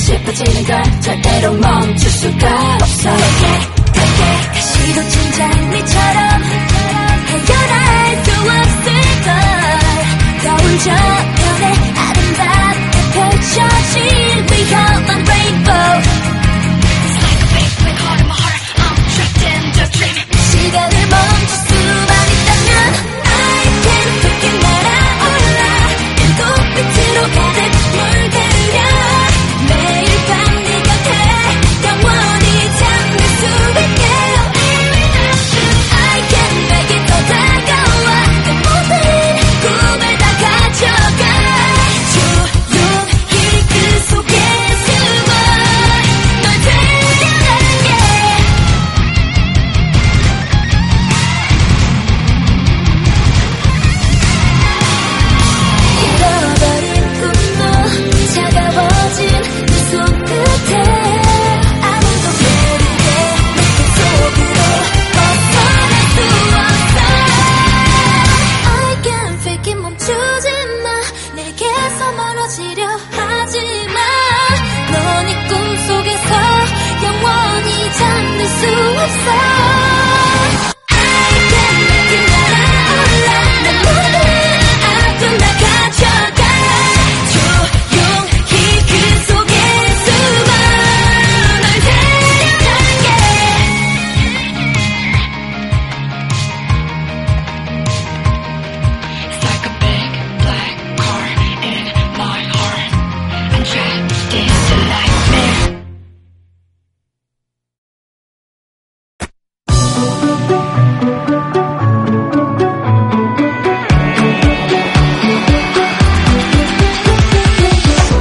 싶어지는 걸 절대로 멈출 수가 없어. 내게 내게 다시도 진작 니처럼